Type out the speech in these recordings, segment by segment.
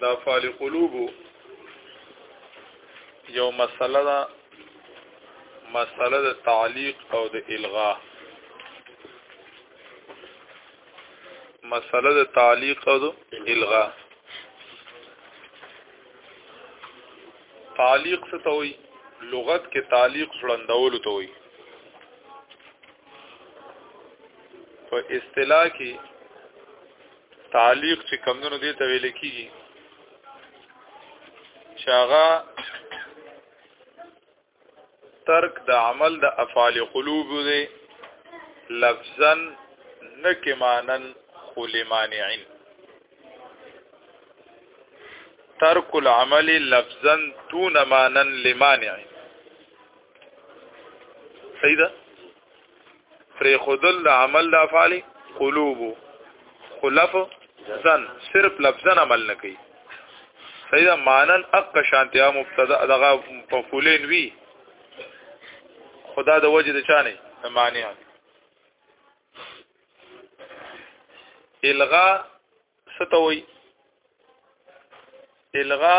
دا فال قلوب یو مسله ده مسله د تعلیق او د الغا مسله د تعلیق او الغا تعلیق څه ته وایي لغت کې تعلیق ځړندول ته وایي په اصطلاح کې تعلیق چې کمونو دي ته ویل کیږي چې هغه ترک د عمل د افعال قلوب دی لفظا نکمانن خل مانعين ترک العمل لفظا دون مانن لمانع سیده پرې خودل د عمل د افعال قلوب خلف زن صرف لفظا عمل نه کوي سیدا مانن اق شانتیا مبتدا دغه مفعولین وی خدا د وجه د چانه معنی الغا ستوي الغا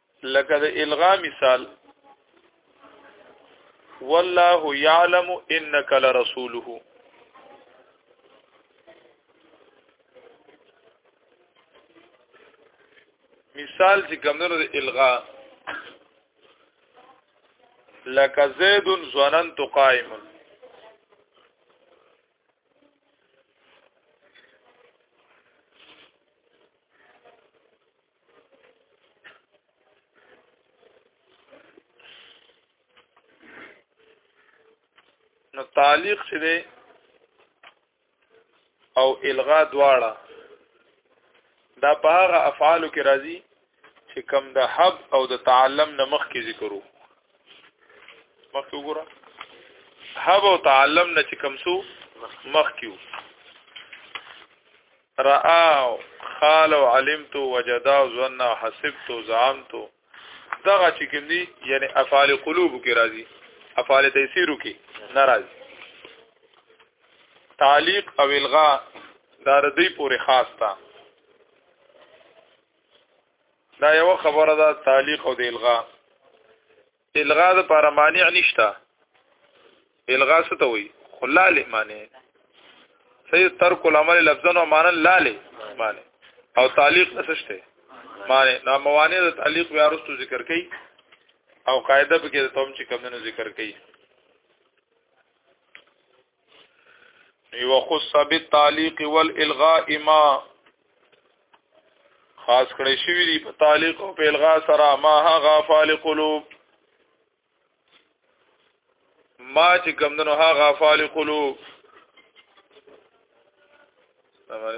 لکه د الغا مثال والله يعلم انك لرسوله مثال چې کمنو د الغا لکه زید ظننت قائم نو تعلیق چې دی او الغا دواړه دا په هغه افعالو کې راځي چې کم د حب او د تعلم نه مخ کې ذکرو مخکې وګوره حب او تعلم نه چې کم سو مخ کیو راو خال او علمت وجدا ظن حسبت زعمت دغه چې کوم دي یعنی افعال قلوب کې راځي افعال تیسیرو کې ناراض تعلیق او الغاء دا ردی پورې خاص تا دا یو خبره ده تعلیق او د الغاء الغا د پر معنی نشتا الغا څه ته وي خلا له معنی صحیح ترک العمل لفظا او معنا لا له معنی او تعلیق نشته معنی نو موانع د تعلیق بیا وروسته ذکر کړي او قاعده به کې ته هم چې کمنو ذکر کړي یو خص بالتعلیق والالغاء ما خاص کړی شوی دی په تعلیق او په الغاء سره ما هغه فال قلوب ما چې کمندنو هغه فال قلوب سمه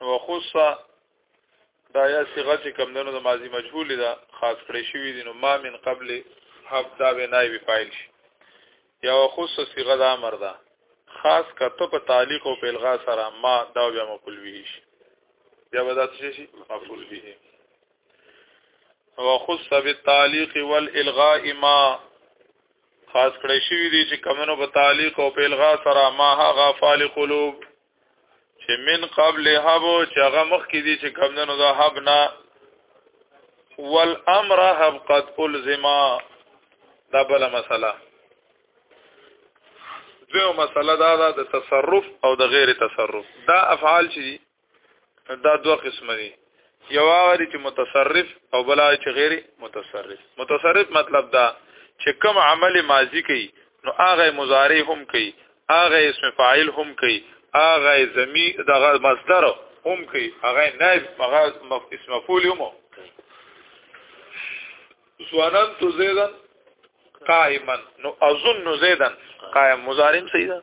وخصه دا یا صيغه چې کم دنو د ماضی مجهول ده خاص کړی شوی دي نو ما من قبل حب دا به نائب فاعل شي یا وخص صيغه د امر ده خاص کته په تعلیق او په الغا سره ما دا بیا مقبول وی شي بیا به دا څه شي مقبول وی وخص بالتعلیق والالغاء ما خاص کړی شوی دي چې کمنو په تعلیق او په الغا سره ما هغه فال قلوب چې من قبل هب چې هغه مخ کې دي چې کمندونو دا هب نه والامر هب قد الزما دا بل مسله دوه مسله دا ده د تصرف او د غیر تصرف دا افعال چې دي دا دوه قسم دي یو هغه چې متصرف او بل هغه چې غیر متصرف متصرف مطلب دا چې کوم عمل ماضی کوي نو هغه مضارع هم کوي هغه اسم فاعل هم کوي هغه زمي دغه مصدر هم کوي هغه نائب هغه اسم مفعول هم کوي ظننت زیدا قائما نو اظن زیدا قائم مضارع صحیح ده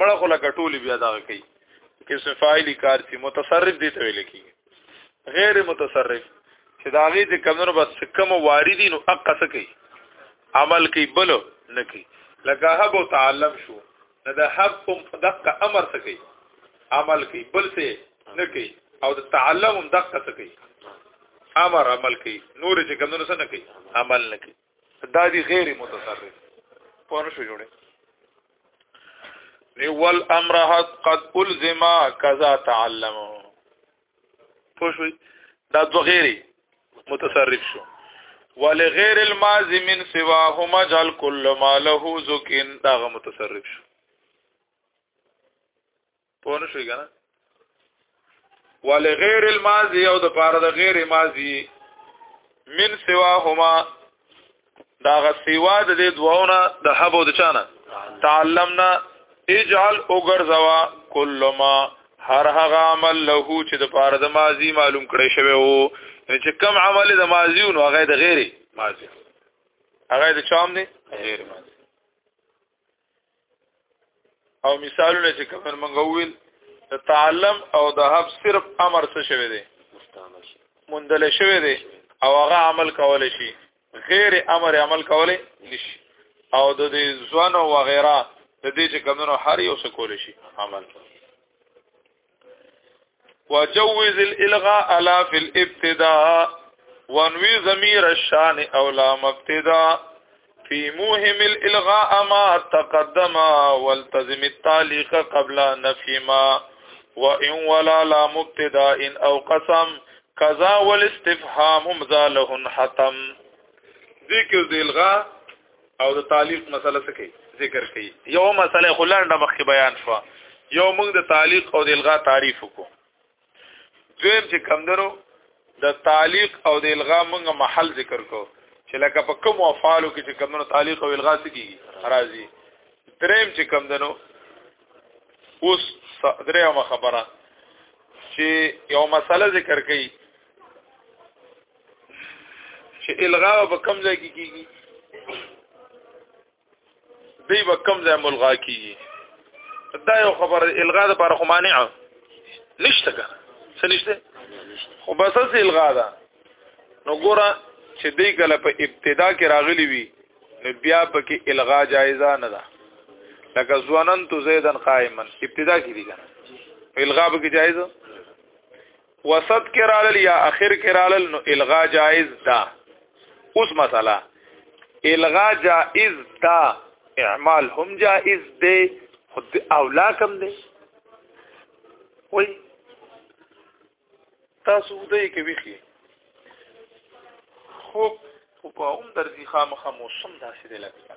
مړه خو لکه ټولي بیا دا کوي کې صفایلی کار چې متصرف دي ته ویل کی غیر متصرف چې دا غي چې کمنو بس کم واردین او اقص کوي عمل کوي بل نه کوي لکه هب او تعلم شو نه د هب هم دقه امر څه کوي عمل کوي بل څه نه کوي او د تعلم هم دقه څه کوي امر عمل کوي نور چې کمنو څه نه کوي عمل نه کوي دا دی غیر متصرف په نشو جوړه نیول امر حد قد الزم کذا تعلم پوښوي دا دو غیری متصرف شو ولغیر الماضی من سواهما جل كل ما له ذکر دا متصرف شو پوه نه شوي کنه ول غیر الماضی او د پاره د غیر ماضی من سوا هما دا غ سوا د دې دوونه د حب او د چانه تعلمنا اجعل اوغرزوا کل ما هر هغه عمل له چې د پاره د ماضی معلوم کړی شوی وو چې کم عمل د ماضی او هغه د غیر ماضی هغه د چام دی غیر ماضی او مثالونه چې کوم موږ ویل د تعلم او د حب صرف امر څه شوی دی مندل شوی دی او هغه عمل کول شي غیر امر عمل کول نشي او د دې ځوان او غیره د دې چې کومونو هر یو څه کول شي عمل وجوز الالغاء على في الابتداء وانوي ضمير الشان او لا مبتدا فی موهم الالغاء ما تقدم والتزم التعلیق قبل نفی ما وان ولا لا مبتدا او قسم قضا والاستفهام مزاله حتم ذکر د الغاء او د تعلیق مسله څه کوي ذکر کوي یو مسله خلانډه مخکې بیان شو یو موږ د تعلیق او د الغا تعریف وکړو دویم چې کم درو د تعلیق او د الغا موږ محل ذکر کو چې لکه په کوم افعالو کې چې کم درو تعلیق او الغا څه کیږي راځي دریم چې کم درو اوس درېمه خبره چې یو مسله ذکر کړي چې الغا به کم ځای کې کیږي دی به کم ځای ملغا کیږي دا یو خبر الغا د پر خمانع نشته که څه نشته خو بس اس الغا ده نو ګوره چې دی کله په ابتدا کې راغلی وي نو بیا پکې الغا جایزه نه ده لکه ځوانن تو زیدن قائمن ابتدا کې دي کنه الغا به کې جایزه وسط کې رالل یا اخر کې رالل نو الغا جائز دا اوس مسله الغا جائز دا اعمال هم جائز دی خود اولا کم دی وای تاسو دې کې ویخی خو په هم درځي خامخا موسم داسې دی لکه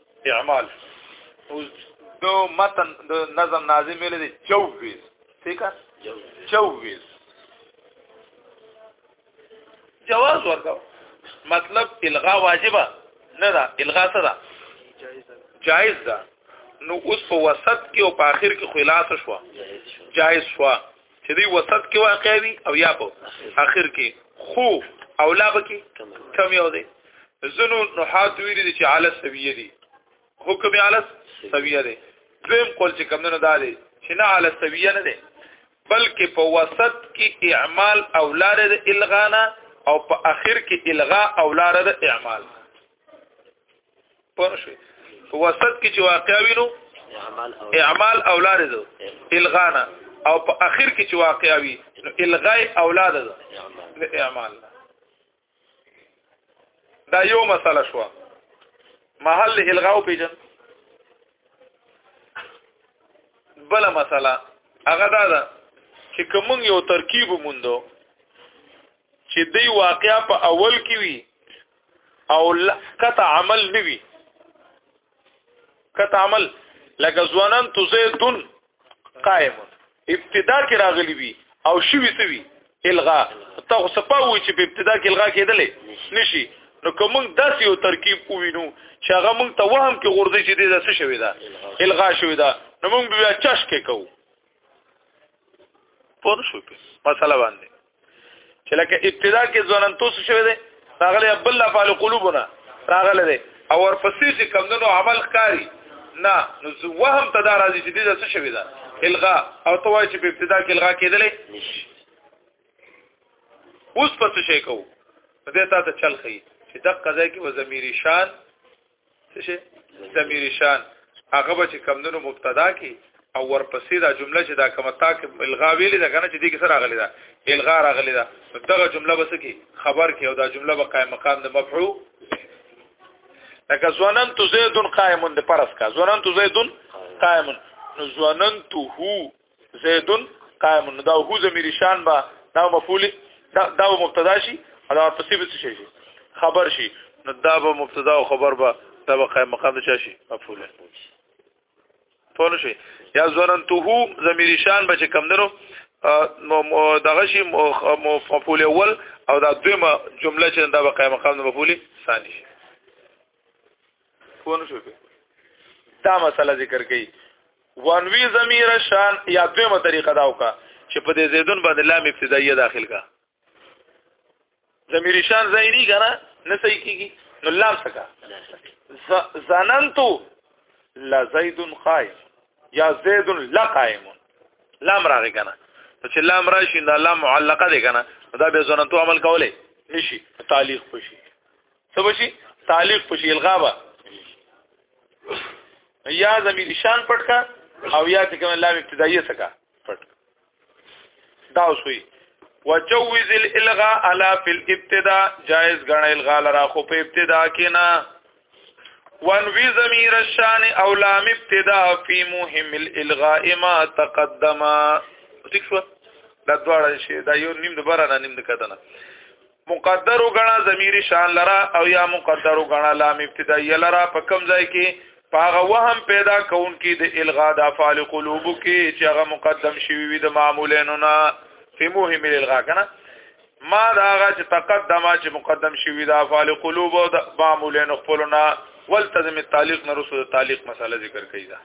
اعمال اوس د متن د نظم ناظم ویل دي 24 ٹھیک ہے 24 جواز ورکاو مطلب الغا واجبہ نه دا الغا څه ده جائز ده نو اوس په وسط کې او په اخر کې خلاص شو جائز شو چې دی وسط کې واقع وي او یا په اخر کې خو او لا بکې کم یو دی زنو نحات ویل دي چې علی سویه دي حکم علی سویه دی دویم قول چې کم نه دا دی چې نه علی سویه نه دی بلکې په وسط کې اعمال او لار د الغانا او په اخر کې الغا او لار د اعمال پوه شئ په وسط کې چې واقع وینو اعمال اولاد دو الغانا او په اخر کې چې واقع وي نو الغای اولاد دو اعمال دا یو مسله شو محل الغاو پیجن بل مسله هغه دا ده چې کوم یو ترکیب موندو چې دی واقعا په اول کې وي او کته عمل نوي کته عمل لکه ځوانان تو زیدون قائم ابتدا کې راغلی وي او شوي سوي الغا ته خو سپاوي چې په ابتدا کې الغا کېدلې نشي نو کوم داسې یو ترکیب ووینو چې هغه مونږ ته وهم کې غورځي چې دې داسې شوي دا الغا شوي دا نو مونږ بیا چش کې کوو پوه شو په مسله باندې چې لکه ابتدا کې ځوانان توس شوی دی راغلی بل لا فعل قلوبنا راغلی دی او ورپسې چې کمندونو عمل کاری نه نو وهم ته دا راځي چې دې څه شوی دا الغا او ته وایي چې په ابتدا کې الغا کېدلې اوس پس شي کو دې تا ته چل خي چې دغه قضا کې وزميري شان شي ضمیر شان هغه به چې کمندونو مبتدا کې او ورپسې دا جمله چې دا کومه تا کې الغا ویلې ده کنه چې دې کې سره غلې ده الغا راغلې ده دغه جمله بس کې خبر کې او دا جمله به قائم مقام د مفعول لکه ظننت زید قائم د پرس کا ظننت زید قائم ظننت هو زیدون قائم دا هو زمیر شان با دا مفعول دا دا مبتدا شي دا پسې به شي خبر شي نو دا به مبتدا او خبر به دا به قائم مقام چا شي مفعول پوه شي یا ظننته زمیر شان به کم درو نو دغه شي مفعول اول او دا دویمه جمله چې دا به قائم مقام مفعول ثاني شي پوه نه شو دا مسله ذکر کړي وانوی ضمیر شان یا دویمه طریقه دا وکا چې په دې زیدون باندې لام ابتدایه داخل کا ضمیر شان ظاهری کنه نه صحیح کیږي نو لام سکا زننتو لا زید قائم یا زید لا قائم لام راغی کنه چې لام راشي دا لام معلقه دی کنه دا به زننتو عمل کولای نشي تعلیق پشي څه بشي تعلیق پشي الغابه یا زمیر شان پټکا او یا چې کوم لام ابتدایي سکا پټ دا وسوي وجوز الالغاء على في الابتداء جائز غنه الغاء لرا خو په ابتداء کې نه وانوی ضمیر الشان او لام ابتداء في مهم الالغاء ما تقدم ٹھیک شو دا دواړه شی دا یو نیم د بره نه نیم د کتنه مقدر غنا ضمیر شان لرا او یا مقدر غنا لام ابتدایه لرا په کم ځای کې پاغه وهم پیدا کون کی د الغا د افعال قلوب کی چې هغه مقدم شوی وي د معمولینو نه په مهم الغا کنه ما دا هغه چې تقدم چې مقدم شوی د افعال قلوب او د معمولینو خپل نه ولتزم التعلیق نه رسو د تعلیق مسله ذکر کړي دا